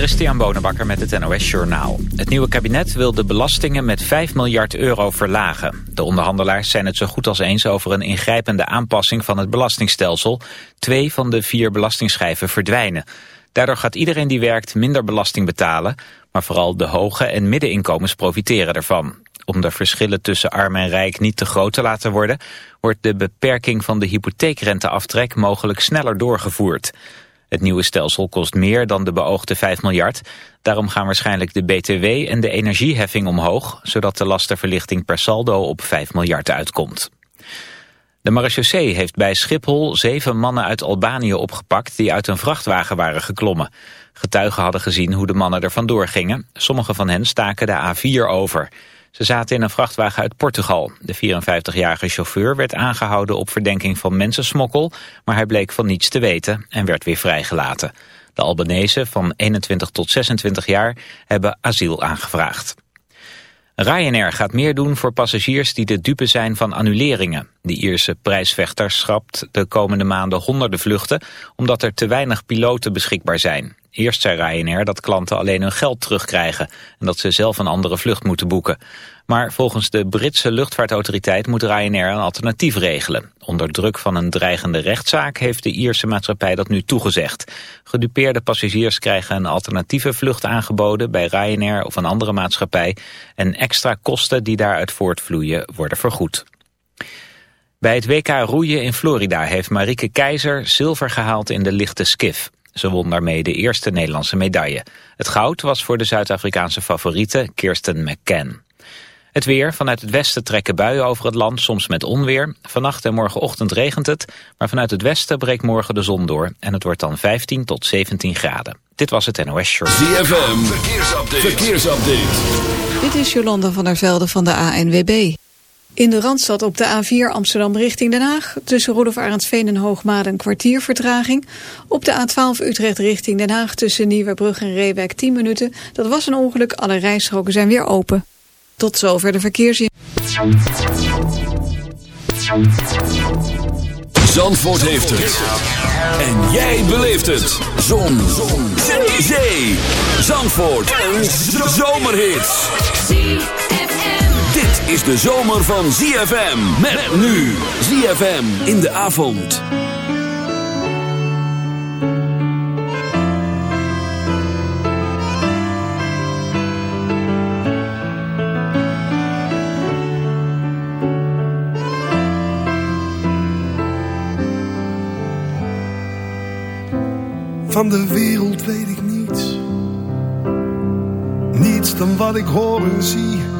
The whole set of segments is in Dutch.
Christian Bonenbakker met het NOS Journaal. Het nieuwe kabinet wil de belastingen met 5 miljard euro verlagen. De onderhandelaars zijn het zo goed als eens over een ingrijpende aanpassing van het belastingstelsel. Twee van de vier belastingschijven verdwijnen. Daardoor gaat iedereen die werkt minder belasting betalen, maar vooral de hoge en middeninkomens profiteren ervan. Om de verschillen tussen arm en rijk niet te groot te laten worden, wordt de beperking van de hypotheekrenteaftrek mogelijk sneller doorgevoerd. Het nieuwe stelsel kost meer dan de beoogde 5 miljard. Daarom gaan waarschijnlijk de BTW en de energieheffing omhoog... zodat de lastenverlichting per saldo op 5 miljard uitkomt. De marechaussee heeft bij Schiphol zeven mannen uit Albanië opgepakt... die uit een vrachtwagen waren geklommen. Getuigen hadden gezien hoe de mannen er vandoor gingen. Sommige van hen staken de A4 over... Ze zaten in een vrachtwagen uit Portugal. De 54-jarige chauffeur werd aangehouden op verdenking van mensensmokkel, maar hij bleek van niets te weten en werd weer vrijgelaten. De Albanese van 21 tot 26 jaar hebben asiel aangevraagd. Ryanair gaat meer doen voor passagiers die de dupe zijn van annuleringen. De Ierse prijsvechter schrapt de komende maanden honderden vluchten... omdat er te weinig piloten beschikbaar zijn. Eerst zei Ryanair dat klanten alleen hun geld terugkrijgen... en dat ze zelf een andere vlucht moeten boeken. Maar volgens de Britse luchtvaartautoriteit moet Ryanair een alternatief regelen. Onder druk van een dreigende rechtszaak heeft de Ierse maatschappij dat nu toegezegd. Gedupeerde passagiers krijgen een alternatieve vlucht aangeboden... bij Ryanair of een andere maatschappij... en extra kosten die daaruit voortvloeien worden vergoed. Bij het WK roeien in Florida heeft Marieke Keizer zilver gehaald in de lichte skif. Ze won daarmee de eerste Nederlandse medaille. Het goud was voor de Zuid-Afrikaanse favoriete Kirsten McCann. Het weer. Vanuit het westen trekken buien over het land, soms met onweer. Vannacht en morgenochtend regent het, maar vanuit het westen breekt morgen de zon door. En het wordt dan 15 tot 17 graden. Dit was het NOS Short. ZFM. Verkeersupdate. Verkeersupdate. Dit is Jolanda van der Velde van de ANWB. In de Randstad op de A4 Amsterdam richting Den Haag... tussen Rudolf Arendsveen en Hoogmade een kwartier vertraging. Op de A12 Utrecht richting Den Haag tussen Nieuwebrug en Reewijk 10 minuten. Dat was een ongeluk, alle rijstroken zijn weer open. Tot zover de verkeersin. Zandvoort heeft het. En jij beleeft het. Zon. Zon. Zee. Zandvoort. Een zomerhit is de zomer van ZFM. Met nu ZFM in de avond. Van de wereld weet ik niets. Niets dan wat ik hoor en zie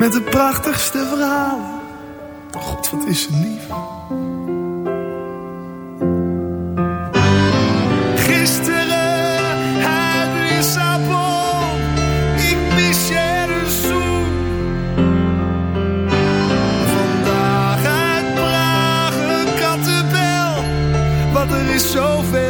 Met de prachtigste verhalen. God, wat is ze lief. Gisteren uit Lissabon. Ik mis je de zoen. Vandaag uit een kattenbel. Want er is zoveel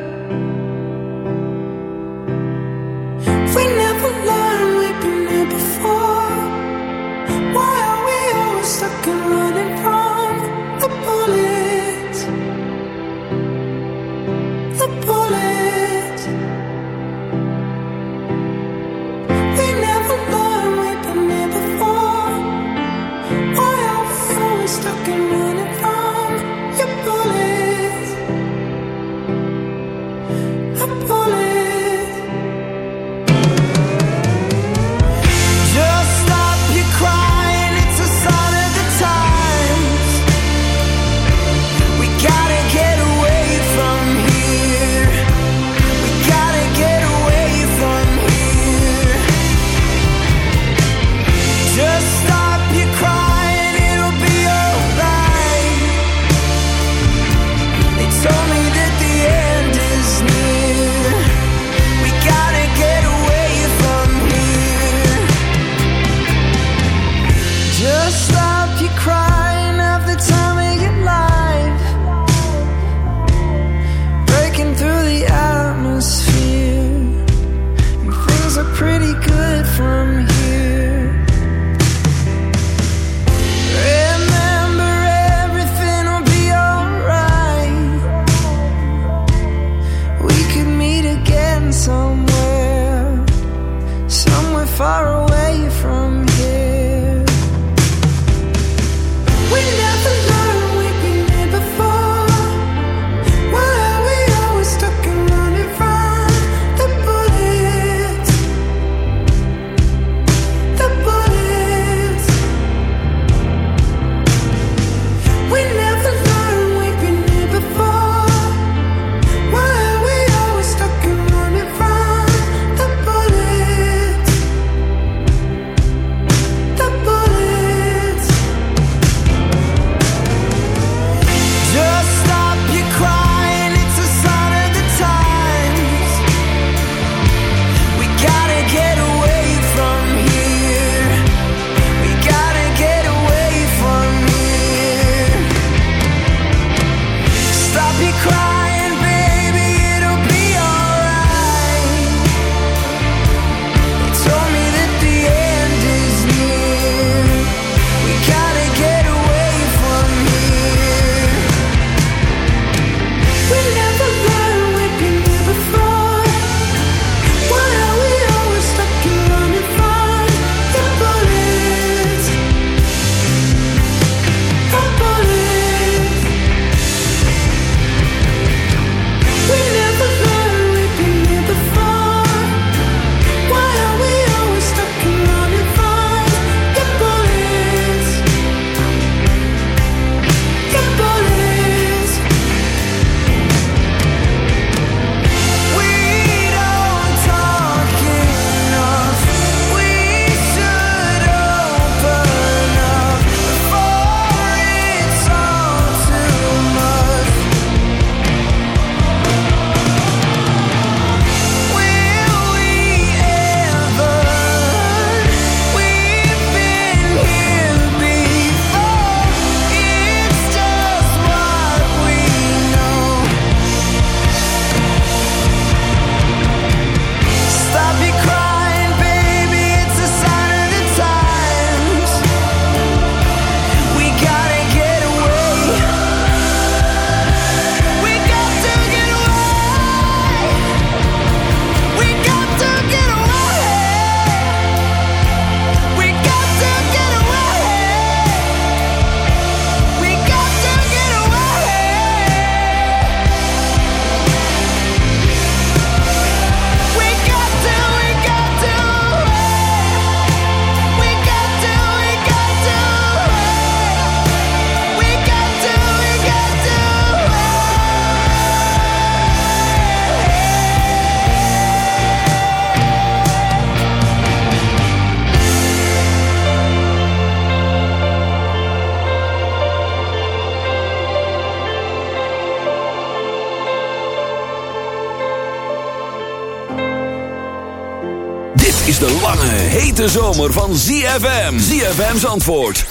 hete zomer van ZFM. ZFM's antwoord 106.9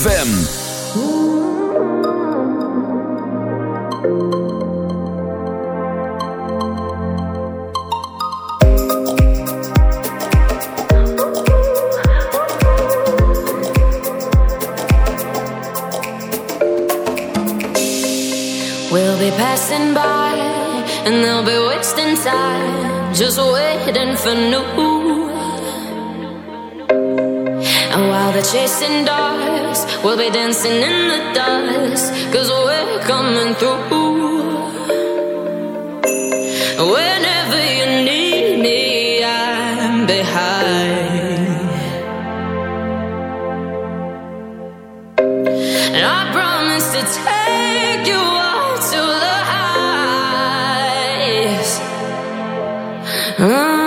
FM. We'll be passing by and they'll be wasting time just waiting for new chasing dogs. We'll be dancing in the dust. Cause we're coming through. Whenever you need me, I'm behind. And I promise to take you up to the highs. Mm.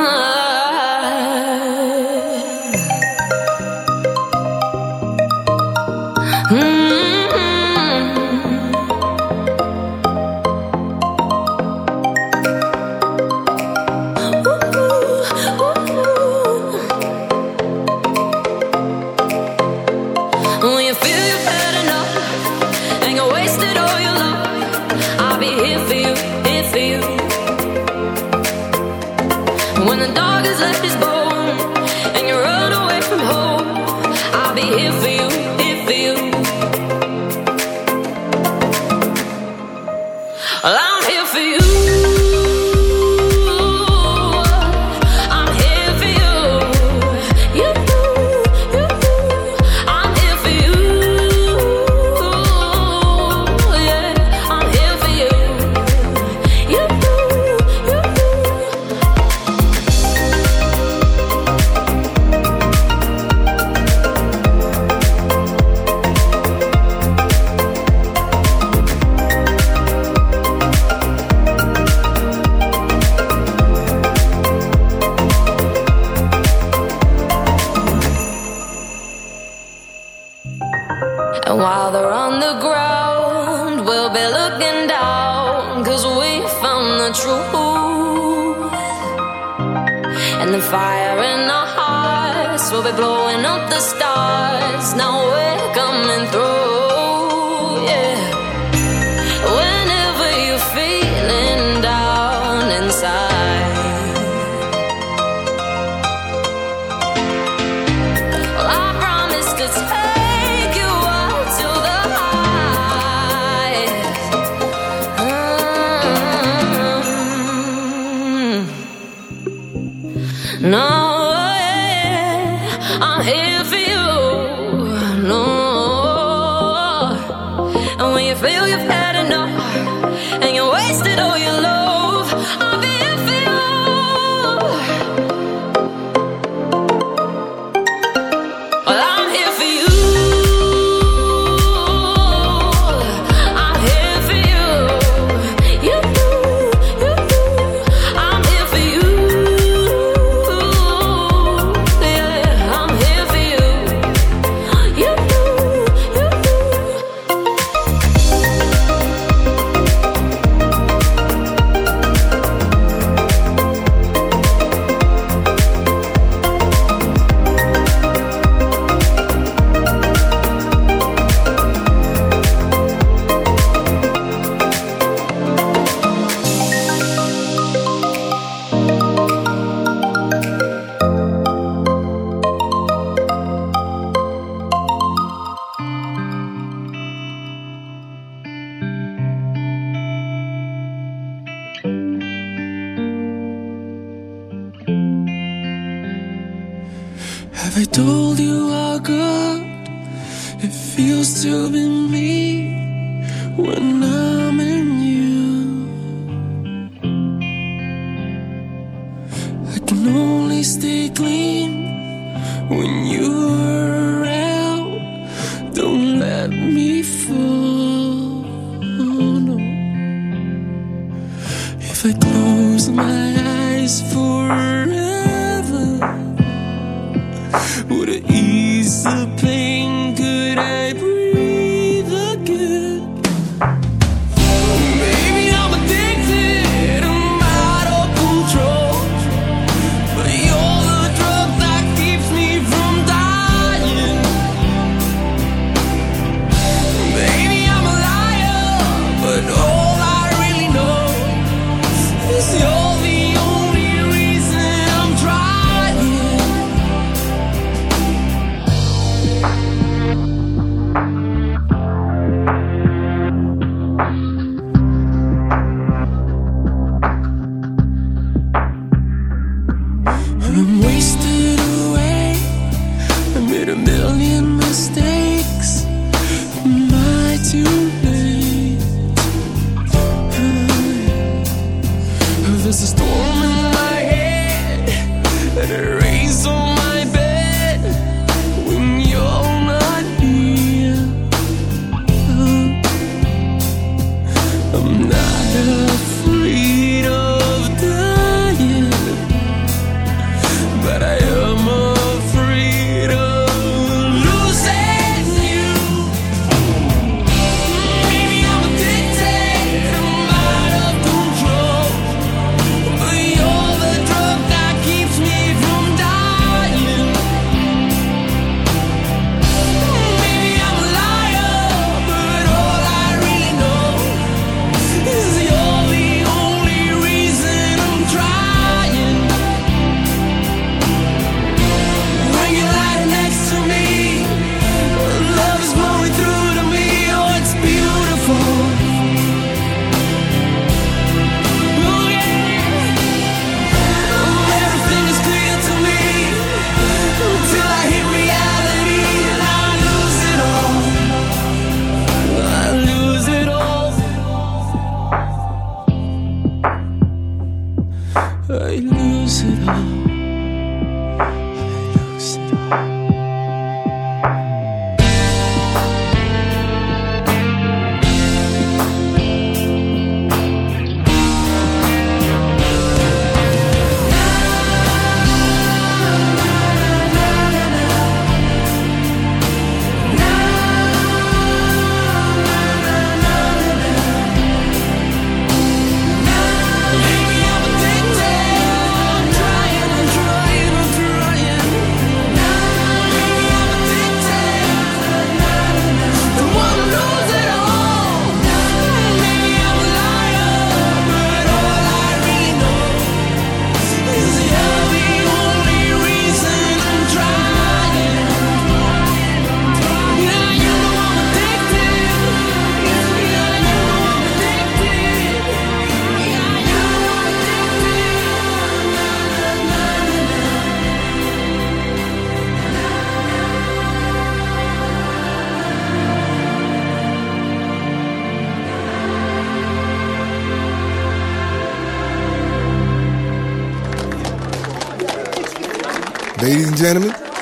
feel you've had enough. And you wasted all your life forever would it ease the pain?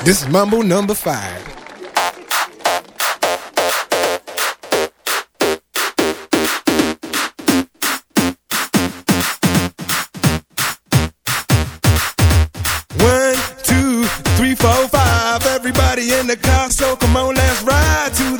This is Mambo number five. One, two, three, four, five. Everybody in the car, so come on, let's ride to the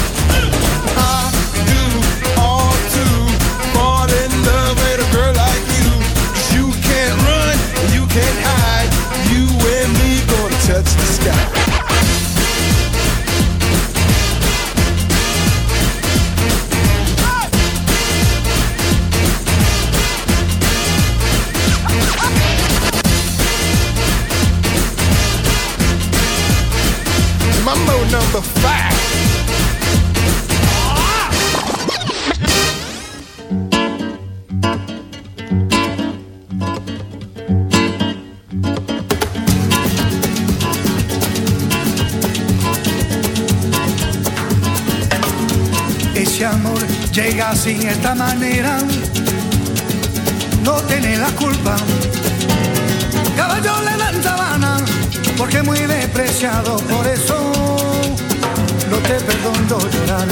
Ese amor llega así, esta manera, no tiene la culpa. Caballo le dan sabana, porque muy despreciado, por eso te perdono llorar.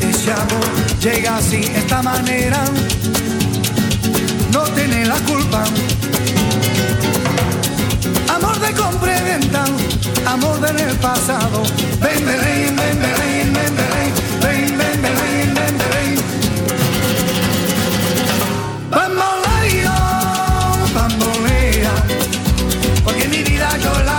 Ese amor llega así, esta manera, no tiene la culpa. Amor de compra amor del pasado. Ven, ven, ven, ven, ven, ven, ven, ven, ven, ven, ven, ven, ven. Bamboleo, bambolea, porque mi vida yo la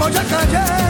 voy a.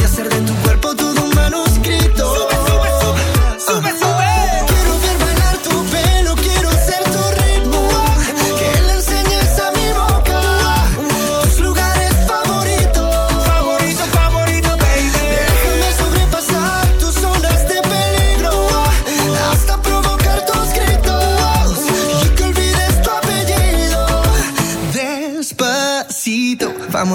y hacer de tu cuerpo todo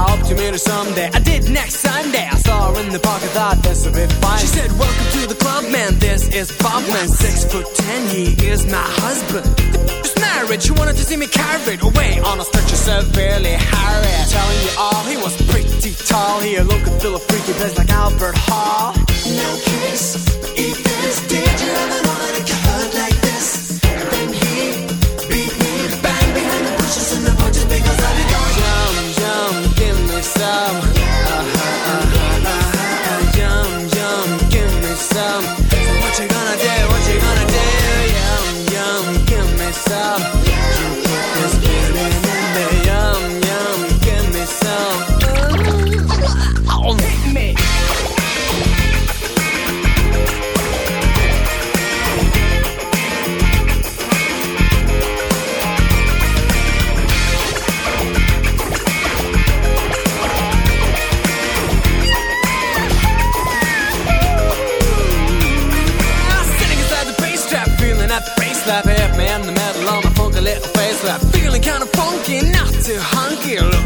I hope to meet her someday. I did next Sunday. I saw her in the park, I thought this would be fine. She said, Welcome to the club, man. This is Bob, man. Six foot ten, he is my husband. Just married, she wanted to see me carried away on a stretcher severely harried. Telling you all, he was pretty tall. He looked and feel a freaky place like Albert Hall. No kiss, eat this. Did you ever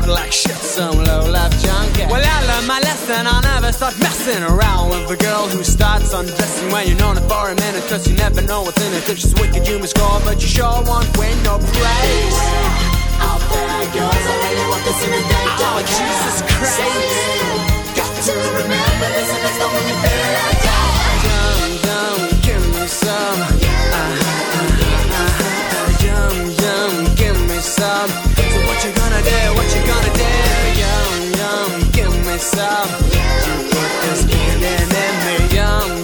Look like shit, some low life junkie. Well, I learned my lesson. I'll never start messing around with a girl who starts undressing when you're known her for a minute. Cause you never know what's in it. If she's wicked, you must score, but you sure won't win no praise. Out there goes, I really want this in a day. Oh, Jesus Christ. Got to remember this, and it's the you feel like that. Yum, yum, give me some. Uh-huh, uh-huh, uh-huh. Yum, yum, give me some. You gonna do? What you gonna do? Yum, yum, give me some. You put this feeling in me. Yum,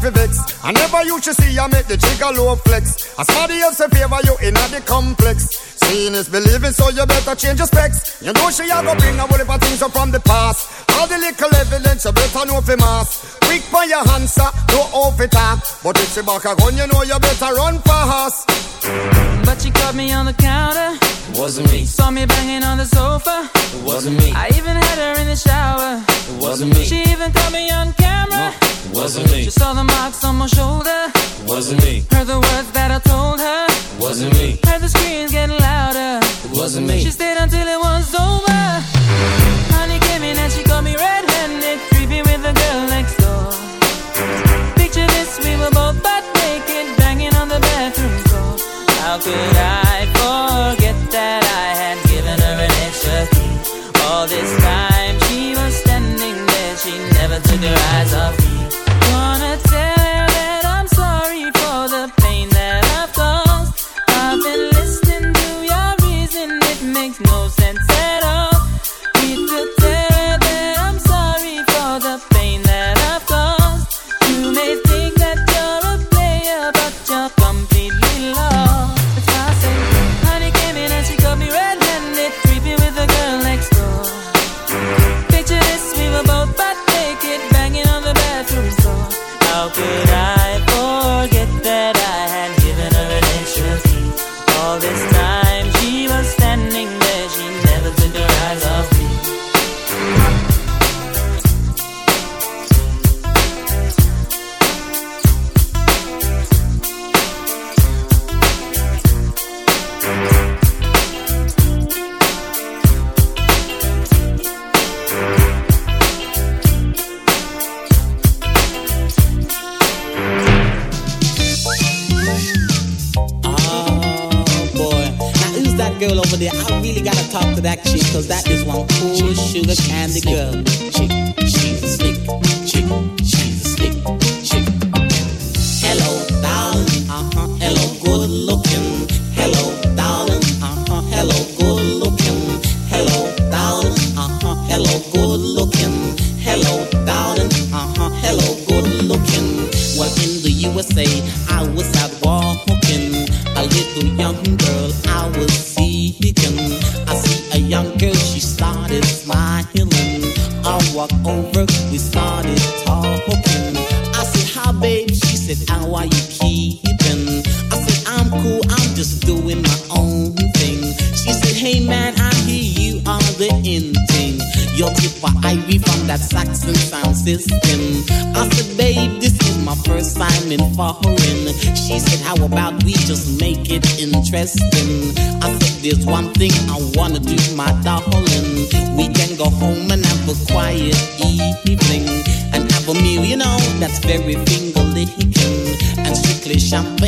vex. I never you should see I make the jigger low flex. As somebody else in favor you in the complex. Seeing is believing, so you better change your specs. You know she a go bring a whole heap of things up from the past. All the little evidence you better know for mass. Quick for your answer, no off it up. But if she back a gun, you know you better run fast. But she caught me on the counter. Wasn't me. Saw me banging on the sofa. Wasn't me. I even had her in the shower. It Wasn't me. She even caught me on camera. it Wasn't me. She saw the marks on my shoulder. It Wasn't me. Heard the words that I told her. It Wasn't me. Heard the screams getting louder. It Wasn't me. She stayed until it was over. Honey came in and she caught me red-handed, creepy with the girl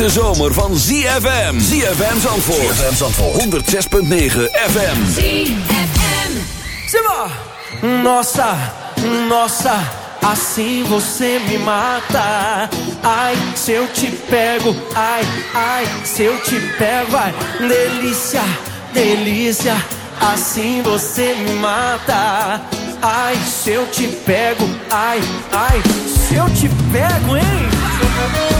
hete zomer van ZFM. ZFM Zandvoort. ZFM Zandvoort. 106.9 FM. ZFM. Simba! Nossa, nossa, assim você me mata. Ai, se eu te pego, ai, ai, se eu te pego, ai, delícia, delícia, assim você me mata. Ai, se eu te pego, ai, ai, se eu te pego, hein?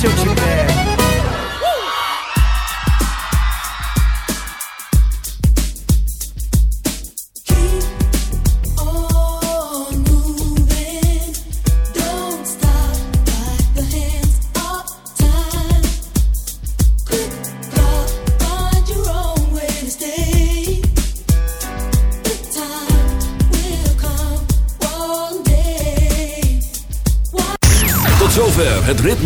se eu te pego.